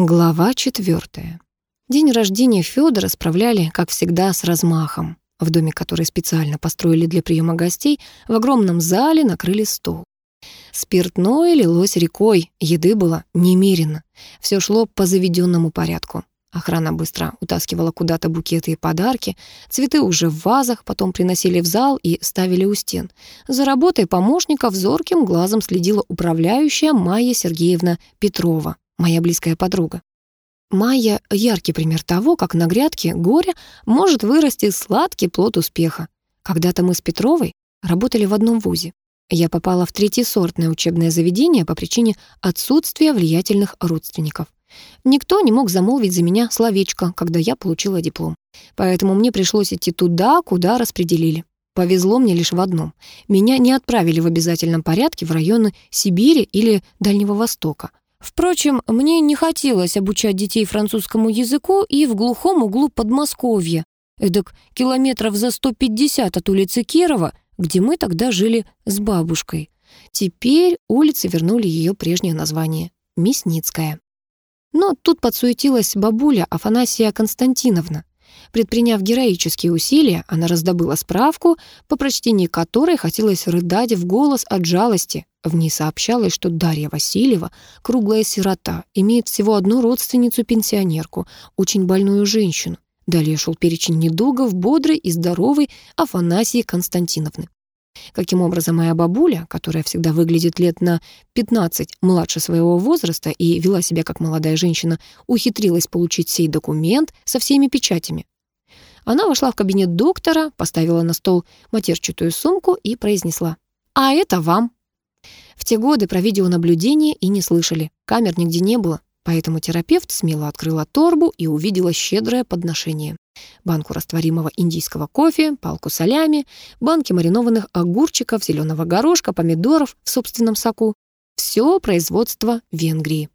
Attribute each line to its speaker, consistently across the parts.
Speaker 1: Глава четвертая. День рождения Федора справляли, как всегда, с размахом. В доме, который специально построили для приема гостей, в огромном зале накрыли стол. Спиртное лилось рекой, еды было немерено. Все шло по заведенному порядку. Охрана быстро утаскивала куда-то букеты и подарки. Цветы уже в вазах, потом приносили в зал и ставили у стен. За работой помощников зорким глазом следила управляющая Майя Сергеевна Петрова моя близкая подруга. Майя — яркий пример того, как на грядке горя может вырасти сладкий плод успеха. Когда-то мы с Петровой работали в одном вузе. Я попала в третьесортное учебное заведение по причине отсутствия влиятельных родственников. Никто не мог замолвить за меня словечко, когда я получила диплом. Поэтому мне пришлось идти туда, куда распределили. Повезло мне лишь в одном. Меня не отправили в обязательном порядке в районы Сибири или Дальнего Востока. Впрочем, мне не хотелось обучать детей французскому языку и в глухом углу Подмосковья, эдак километров за 150 от улицы Кирова, где мы тогда жили с бабушкой. Теперь улицы вернули ее прежнее название — Мясницкая. Но тут подсуетилась бабуля Афанасия Константиновна. Предприняв героические усилия, она раздобыла справку, по прочтении которой хотелось рыдать в голос от жалости. В ней сообщалось, что Дарья Васильева, круглая сирота, имеет всего одну родственницу-пенсионерку, очень больную женщину. Далее шел перечень недугов бодрой и здоровой Афанасии Константиновны. Каким образом моя бабуля, которая всегда выглядит лет на 15 младше своего возраста и вела себя как молодая женщина, ухитрилась получить сей документ со всеми печатями? Она вошла в кабинет доктора, поставила на стол матерчатую сумку и произнесла «А это вам». В те годы про видеонаблюдение и не слышали, камер нигде не было, поэтому терапевт смело открыла торбу и увидела щедрое подношение. Банку растворимого индийского кофе, палку солями, банки маринованных огурчиков, зеленого горошка, помидоров в собственном соку. Все производство Венгрии.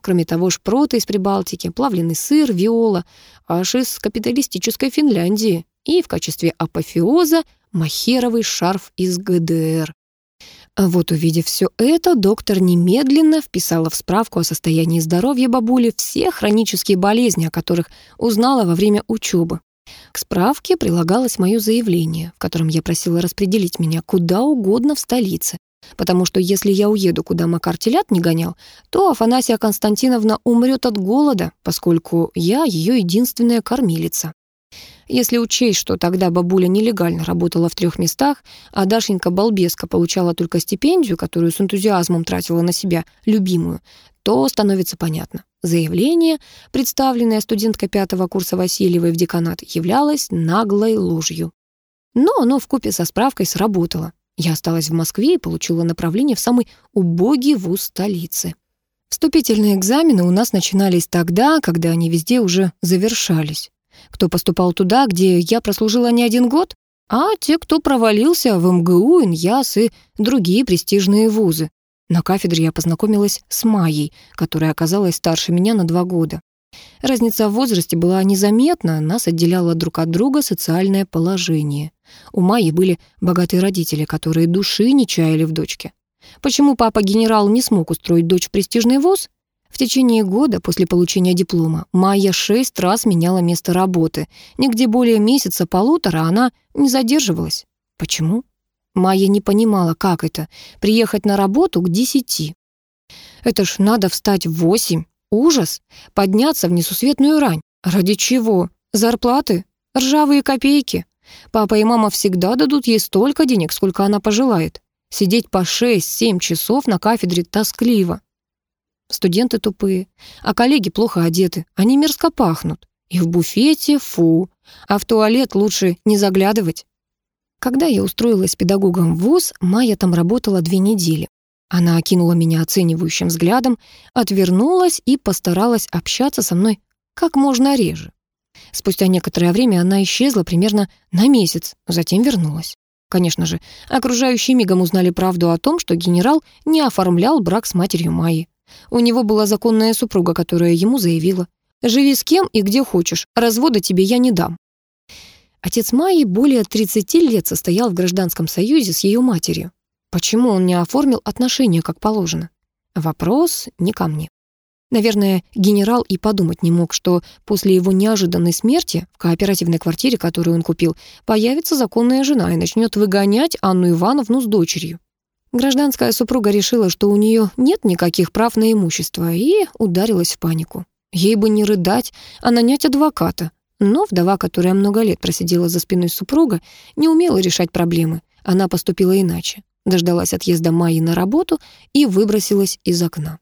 Speaker 1: Кроме того, шпроты из Прибалтики, плавленый сыр, виола, аж из капиталистической Финляндии и в качестве апофеоза махеровый шарф из ГДР. Вот увидев все это, доктор немедленно вписала в справку о состоянии здоровья бабули все хронические болезни, о которых узнала во время учебы. К справке прилагалось мое заявление, в котором я просила распределить меня куда угодно в столице, потому что если я уеду, куда Макар телят не гонял, то Афанасия Константиновна умрет от голода, поскольку я ее единственная кормилица. Если учесть, что тогда бабуля нелегально работала в трех местах, а Дашенька-балбеска получала только стипендию, которую с энтузиазмом тратила на себя, любимую, то становится понятно. Заявление, представленное студенткой пятого курса Васильевой в деканат, являлось наглой ложью. Но оно вкупе со справкой сработало. Я осталась в Москве и получила направление в самый убогий вуз столицы. Вступительные экзамены у нас начинались тогда, когда они везде уже завершались кто поступал туда, где я прослужила не один год, а те, кто провалился в МГУ, ИНЯС и другие престижные вузы. На кафедре я познакомилась с Майей, которая оказалась старше меня на два года. Разница в возрасте была незаметна, нас отделяло друг от друга социальное положение. У Майи были богатые родители, которые души не чаяли в дочке. Почему папа-генерал не смог устроить дочь в престижный вуз? В течение года после получения диплома Майя шесть раз меняла место работы. Нигде более месяца-полутора она не задерживалась. Почему? Майя не понимала, как это — приехать на работу к десяти. Это ж надо встать в восемь. Ужас! Подняться в несусветную рань. Ради чего? Зарплаты? Ржавые копейки? Папа и мама всегда дадут ей столько денег, сколько она пожелает. Сидеть по шесть-семь часов на кафедре тоскливо. Студенты тупые, а коллеги плохо одеты, они мерзко пахнут. И в буфете фу, а в туалет лучше не заглядывать. Когда я устроилась педагогом в ВУЗ, Майя там работала две недели. Она окинула меня оценивающим взглядом, отвернулась и постаралась общаться со мной как можно реже. Спустя некоторое время она исчезла примерно на месяц, затем вернулась. Конечно же, окружающие мигом узнали правду о том, что генерал не оформлял брак с матерью Майи. У него была законная супруга, которая ему заявила, «Живи с кем и где хочешь, развода тебе я не дам». Отец Майи более 30 лет состоял в гражданском союзе с ее матерью. Почему он не оформил отношения как положено? Вопрос не ко мне. Наверное, генерал и подумать не мог, что после его неожиданной смерти в кооперативной квартире, которую он купил, появится законная жена и начнет выгонять Анну Ивановну с дочерью. Гражданская супруга решила, что у нее нет никаких прав на имущество, и ударилась в панику. Ей бы не рыдать, а нанять адвоката. Но вдова, которая много лет просидела за спиной супруга, не умела решать проблемы. Она поступила иначе. Дождалась отъезда Майи на работу и выбросилась из окна.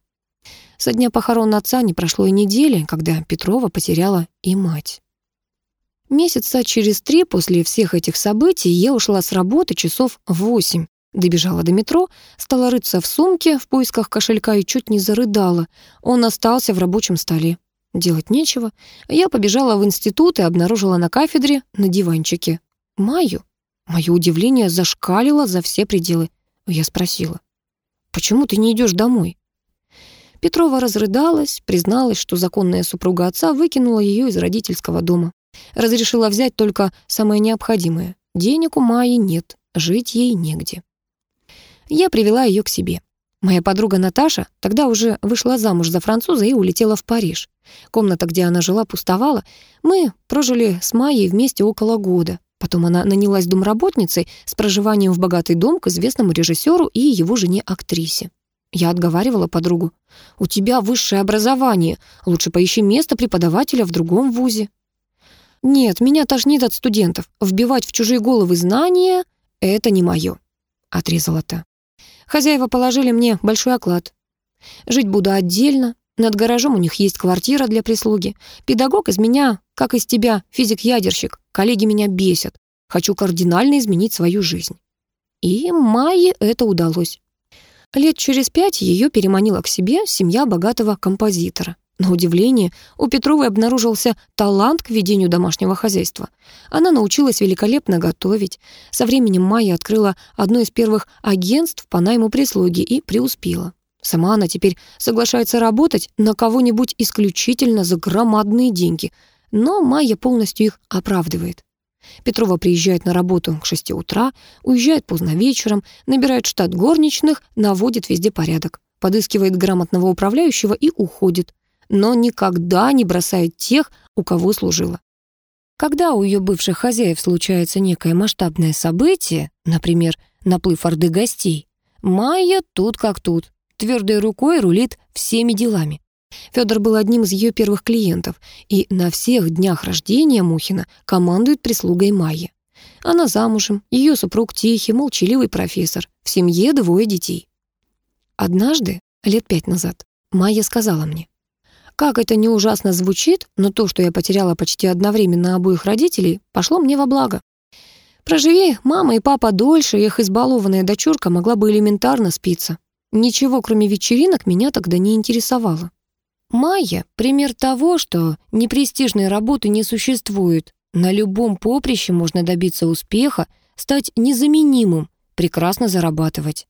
Speaker 1: Со дня похорон отца не прошло и недели, когда Петрова потеряла и мать. Месяца через три после всех этих событий я ушла с работы часов в восемь, Добежала до метро, стала рыться в сумке в поисках кошелька и чуть не зарыдала. Он остался в рабочем столе. Делать нечего. Я побежала в институт и обнаружила на кафедре на диванчике Майю. Мое удивление зашкалило за все пределы. Я спросила, «Почему ты не идешь домой?» Петрова разрыдалась, призналась, что законная супруга отца выкинула ее из родительского дома. Разрешила взять только самое необходимое. Денег у Майи нет, жить ей негде. Я привела ее к себе. Моя подруга Наташа тогда уже вышла замуж за француза и улетела в Париж. Комната, где она жила, пустовала. Мы прожили с Майей вместе около года. Потом она нанялась домработницей с проживанием в богатый дом к известному режиссеру и его жене-актрисе. Я отговаривала подругу. «У тебя высшее образование. Лучше поищи место преподавателя в другом вузе». «Нет, меня тошнит от студентов. Вбивать в чужие головы знания — это не мое», — отрезала та. Хозяева положили мне большой оклад. Жить буду отдельно, над гаражом у них есть квартира для прислуги. Педагог из меня, как из тебя, физик-ядерщик. Коллеги меня бесят. Хочу кардинально изменить свою жизнь. И Майе это удалось. Лет через пять ее переманила к себе семья богатого композитора. На удивление, у Петровой обнаружился талант к ведению домашнего хозяйства. Она научилась великолепно готовить. Со временем Майя открыла одно из первых агентств по найму прислуги и преуспела. Сама она теперь соглашается работать на кого-нибудь исключительно за громадные деньги, но Майя полностью их оправдывает. Петрова приезжает на работу к 6 утра, уезжает поздно вечером, набирает штат горничных, наводит везде порядок, подыскивает грамотного управляющего и уходит но никогда не бросает тех, у кого служила. Когда у ее бывших хозяев случается некое масштабное событие, например, наплыв орды гостей, Майя тут как тут, твердой рукой рулит всеми делами. Федор был одним из ее первых клиентов, и на всех днях рождения Мухина командует прислугой Майи. Она замужем, ее супруг тихий, молчаливый профессор, в семье двое детей. Однажды, лет пять назад, Майя сказала мне, как это не ужасно звучит, но то, что я потеряла почти одновременно обоих родителей, пошло мне во благо. Проживи мама и папа дольше, их избалованная дочурка могла бы элементарно спиться. Ничего, кроме вечеринок, меня тогда не интересовало. Майя — пример того, что непрестижной работы не существует. На любом поприще можно добиться успеха, стать незаменимым, прекрасно зарабатывать.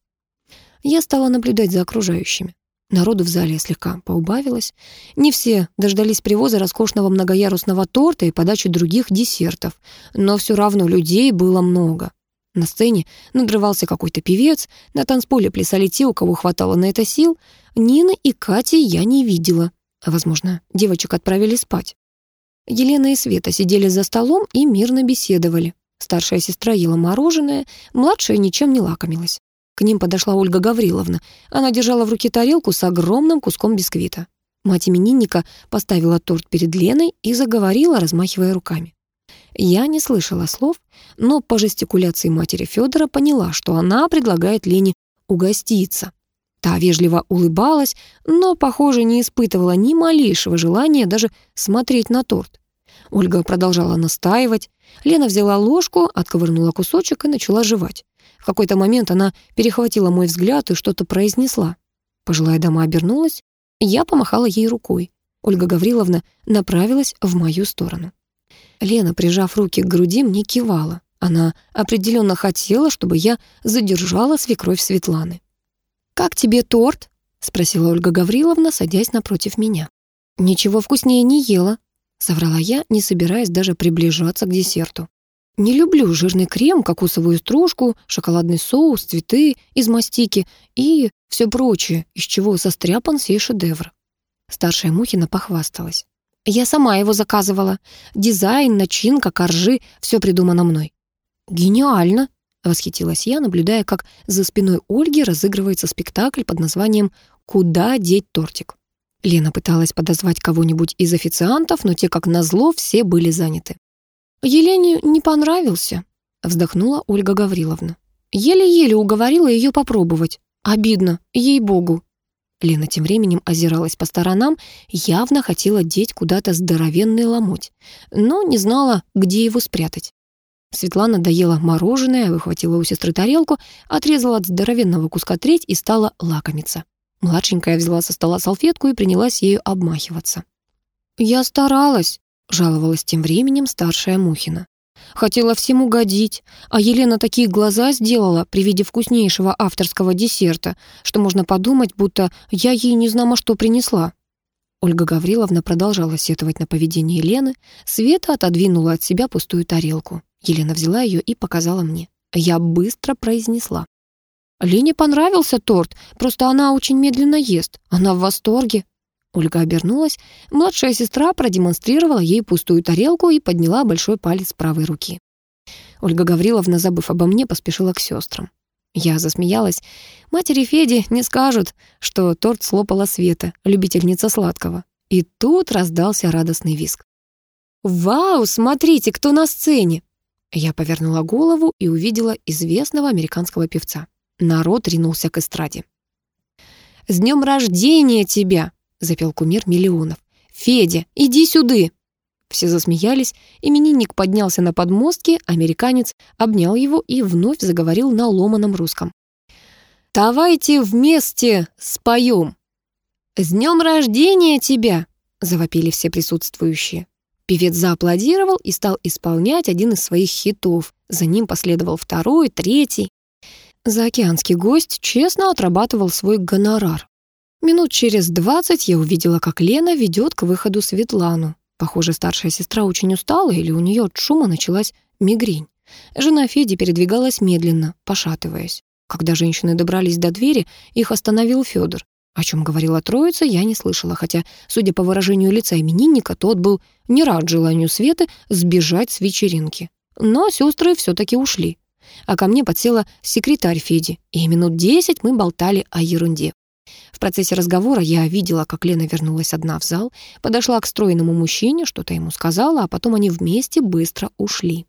Speaker 1: Я стала наблюдать за окружающими. Народу в зале слегка поубавилось. Не все дождались привоза роскошного многоярусного торта и подачи других десертов, но все равно людей было много. На сцене надрывался какой-то певец, на танцполе плясали те, у кого хватало на это сил. Нины и Кати я не видела. Возможно, девочек отправили спать. Елена и Света сидели за столом и мирно беседовали. Старшая сестра ела мороженое, младшая ничем не лакомилась. К ним подошла Ольга Гавриловна. Она держала в руке тарелку с огромным куском бисквита. Мать именинника поставила торт перед Леной и заговорила, размахивая руками. Я не слышала слов, но по жестикуляции матери Федора поняла, что она предлагает Лене угоститься. Та вежливо улыбалась, но, похоже, не испытывала ни малейшего желания даже смотреть на торт. Ольга продолжала настаивать. Лена взяла ложку, отковырнула кусочек и начала жевать. В какой-то момент она перехватила мой взгляд и что-то произнесла. Пожилая дама обернулась, я помахала ей рукой. Ольга Гавриловна направилась в мою сторону. Лена, прижав руки к груди, мне кивала. Она определенно хотела, чтобы я задержала свекровь Светланы. «Как тебе торт?» — спросила Ольга Гавриловна, садясь напротив меня. «Ничего вкуснее не ела», — соврала я, не собираясь даже приближаться к десерту. Не люблю жирный крем, кокосовую стружку, шоколадный соус, цветы из мастики и все прочее, из чего состряпан сей шедевр. Старшая Мухина похвасталась. «Я сама его заказывала. Дизайн, начинка, коржи — все придумано мной». «Гениально!» — восхитилась я, наблюдая, как за спиной Ольги разыгрывается спектакль под названием «Куда деть тортик?». Лена пыталась подозвать кого-нибудь из официантов, но те, как назло, все были заняты. «Елене не понравился», — вздохнула Ольга Гавриловна. «Еле-еле уговорила ее попробовать. Обидно, ей-богу». Лена тем временем озиралась по сторонам, явно хотела деть куда-то здоровенный ломоть, но не знала, где его спрятать. Светлана доела мороженое, выхватила у сестры тарелку, отрезала от здоровенного куска треть и стала лакомиться. Младшенькая взяла со стола салфетку и принялась ею обмахиваться. «Я старалась», — жаловалась тем временем старшая Мухина. Хотела всем угодить, а Елена такие глаза сделала при виде вкуснейшего авторского десерта, что можно подумать, будто я ей не знамо что принесла. Ольга Гавриловна продолжала сетовать на поведение Елены. Света отодвинула от себя пустую тарелку. Елена взяла ее и показала мне. Я быстро произнесла. «Лене понравился торт, просто она очень медленно ест. Она в восторге». Ольга обернулась. Младшая сестра продемонстрировала ей пустую тарелку и подняла большой палец правой руки. Ольга Гавриловна, забыв обо мне, поспешила к сестрам. Я засмеялась. Матери Феди не скажут, что торт слопала Света, любительница сладкого. И тут раздался радостный визг. «Вау, смотрите, кто на сцене!» Я повернула голову и увидела известного американского певца. Народ ринулся к эстраде. «С днем рождения тебя!» Запел кумир миллионов. «Федя, иди сюда!» Все засмеялись, именинник поднялся на подмостки, американец обнял его и вновь заговорил на ломаном русском. «Давайте вместе споем!» «С днем рождения тебя!» — завопили все присутствующие. Певец зааплодировал и стал исполнять один из своих хитов. За ним последовал второй, третий. Заокеанский гость честно отрабатывал свой гонорар. Минут через двадцать я увидела, как Лена ведет к выходу Светлану. Похоже, старшая сестра очень устала или у нее от шума началась мигрень. Жена Феди передвигалась медленно, пошатываясь. Когда женщины добрались до двери, их остановил Федор. О чем говорила троица, я не слышала, хотя, судя по выражению лица именинника, тот был не рад желанию Светы сбежать с вечеринки. Но сестры все-таки ушли. А ко мне подсела секретарь Феди, и минут десять мы болтали о ерунде. В процессе разговора я видела, как Лена вернулась одна в зал, подошла к стройному мужчине, что-то ему сказала, а потом они вместе быстро ушли.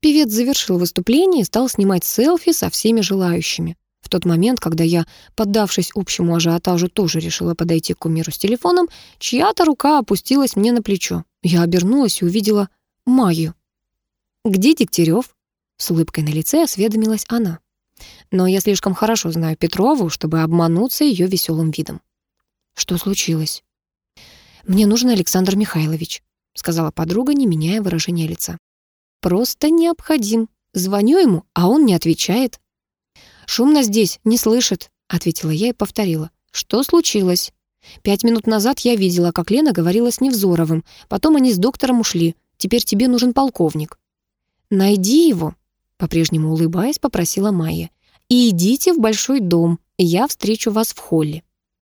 Speaker 1: Певец завершил выступление и стал снимать селфи со всеми желающими. В тот момент, когда я, поддавшись общему ажиотажу, тоже решила подойти к кумиру с телефоном, чья-то рука опустилась мне на плечо. Я обернулась и увидела Майю. «Где Дегтярев?» С улыбкой на лице осведомилась она но я слишком хорошо знаю Петрову, чтобы обмануться ее веселым видом. Что случилось? «Мне нужен Александр Михайлович», — сказала подруга, не меняя выражения лица. «Просто необходим. Звоню ему, а он не отвечает». «Шумно здесь, не слышит», — ответила я и повторила. «Что случилось?» «Пять минут назад я видела, как Лена говорила с Невзоровым. Потом они с доктором ушли. Теперь тебе нужен полковник». «Найди его», — по-прежнему улыбаясь, попросила Майя и идите в большой дом, я встречу вас в холле.